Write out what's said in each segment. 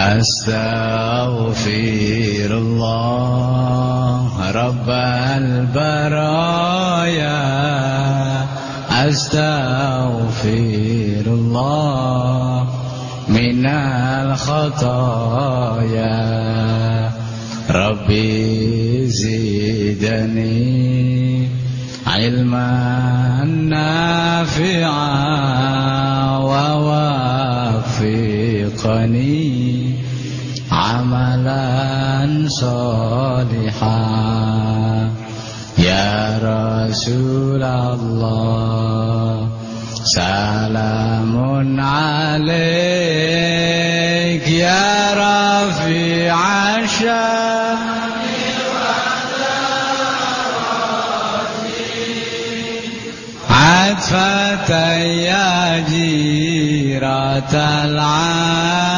أستغفر الله رب البرايا. أستغفر الله من الخطايا. ربي زدني علما نافعا ووفقني عملا صالحا يا رسول الله سلام عليك يا رفيع الشام عطفة يا جيرة العالم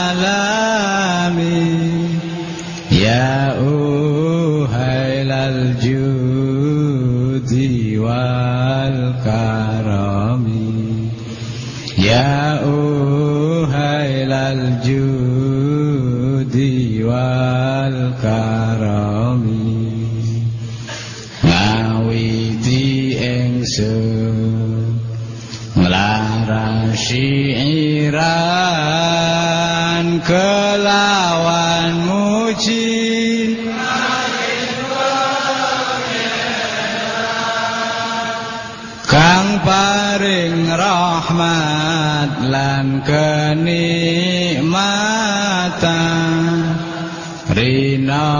nglarasi iran kelawan muji kang paring rahmat lan kenikmatan rina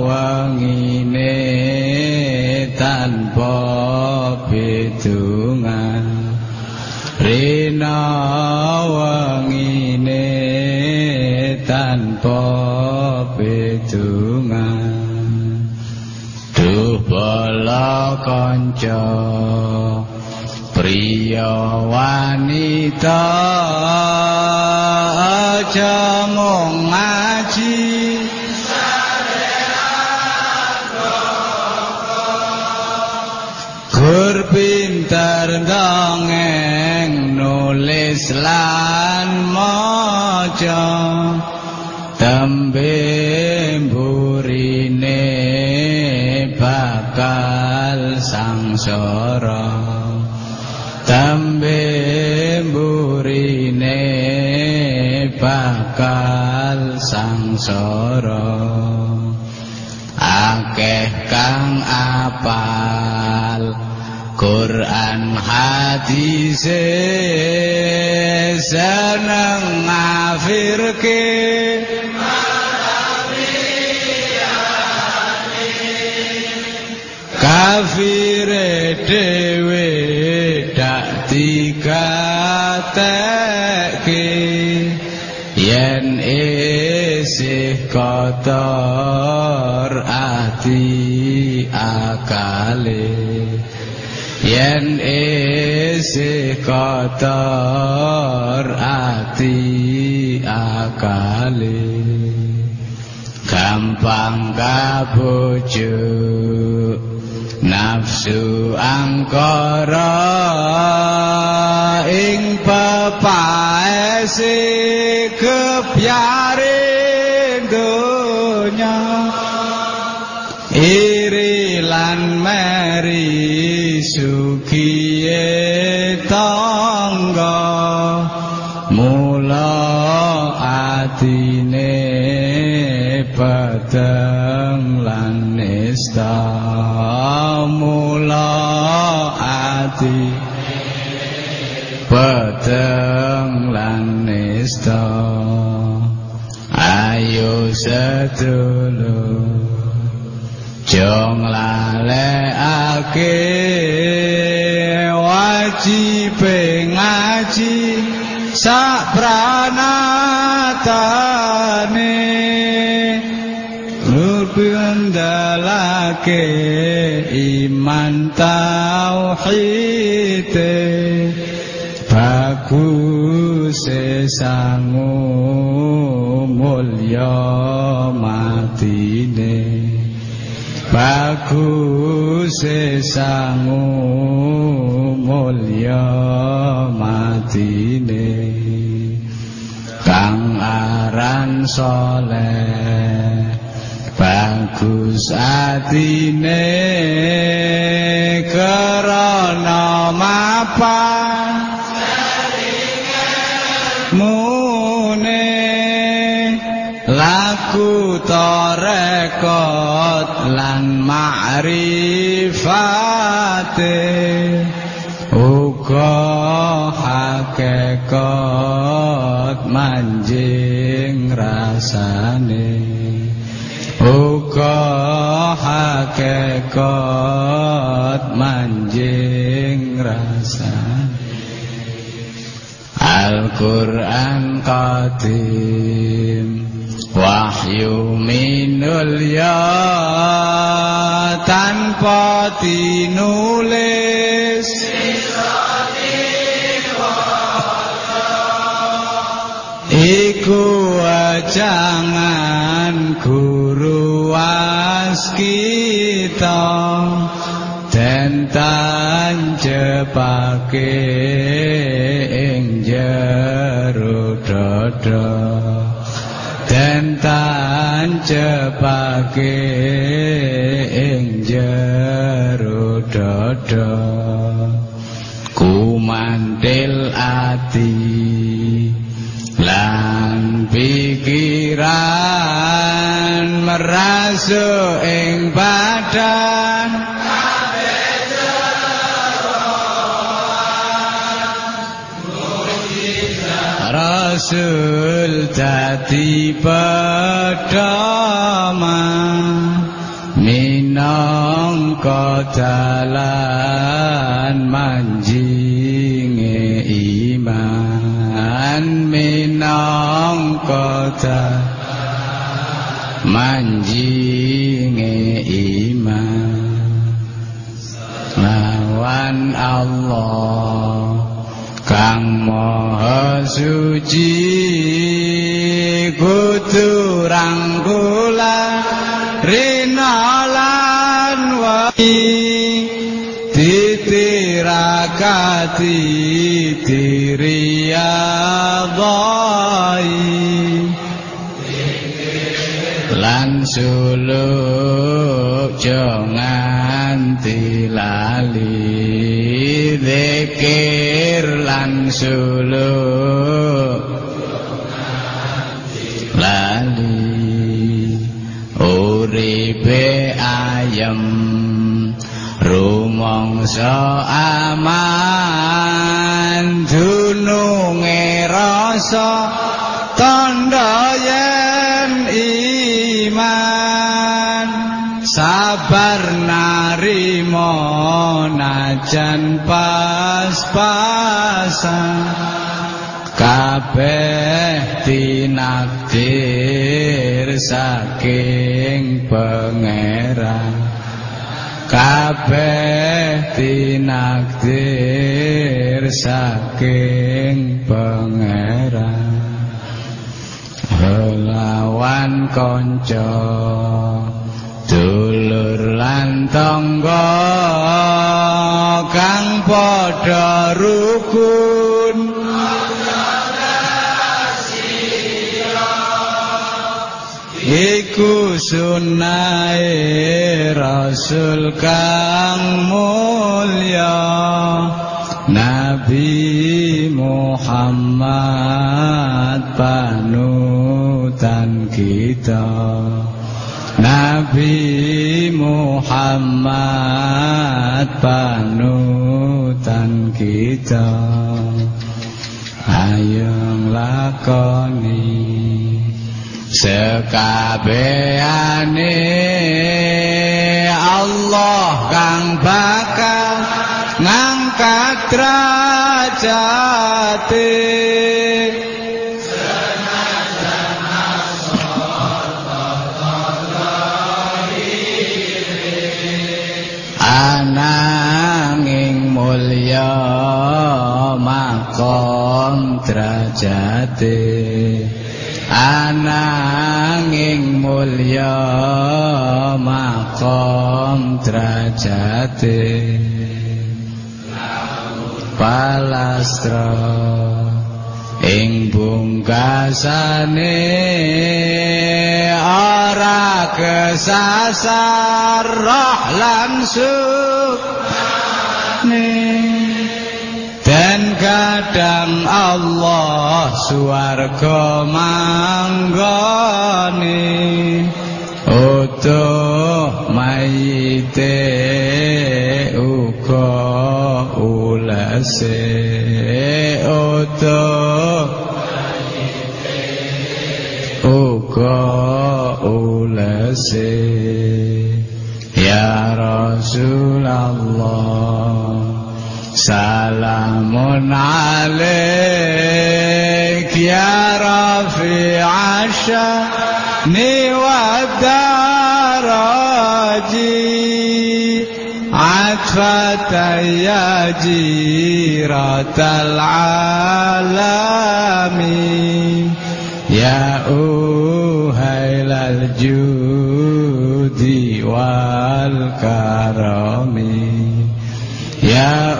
wangine tanpa bidungan duh bala kanca. Priya wanita aja mung ngaji. Gur pinter dongeng nulis lan maca tembe burine bakal sangsara. Tembe burine bakal sangsara. Akeh kang apal Quran hadis seneng ngafirke kafire dewe dak dikatekke. Yen isih kotor ati akale. Yen isih kotor ati akale. Gampang kabujuk nafsu angkara ing pepaese kebyare donya. Iri lan meri sukiye tangga. Mula atine padang lan nista Jong lalekake wajib ngaji sak pranatane. Rupandalake iman tauhid bagus sangu mulya matine. Bagus sangu mulya matine. Kang aran soleh bagus atine. Karana mapan laku torekot lan ma'rifate uga hakekat manjing rasane. Uga hakekat manjing rasane. Al-Quran Qadim Wahyu minul ya tanpa tinulis Iku wajangan guru waskita Den tanjepake ing jero Den tanjepake ing jero dada Kumantil ati lan pikiran merasuk ing badan Rasul dadi pedoman minangka dalan manjinge iman minangka dalan manjinge diriyadhai lan suluk janganti lali zikir lan suluk lali. Uripe ayem rumangsa aman rasa tandha yen iman. Sabar narimo najan pas-pasan. Kabeh tinakdir saking pangeran. Kabeh tinakdir saking pangeran kanca. Dulur lan tangga kang padha rukun. Iku sunahe Rasul kang mulya Nabi Muhammad kita. Nabi Muhammad panutan kita. Ayo lakoni sekabehane Allah kang bakal ngangkat derajate ananging mulya makom derajate. Ananging mulya makom derajate. Palastra ing bungkasane ora kesasar roh langsung dan kadang Allah suarga manggone. Utuh mayite uga ulase utuh يا رسول الله سلام عليك يا رفيع الشأن والدرج عطفة يا جيرة العالمين. يا أهيل الجود الجود والكرم يا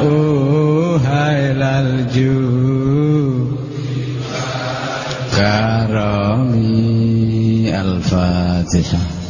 أهل الجود والكرم الفاتحة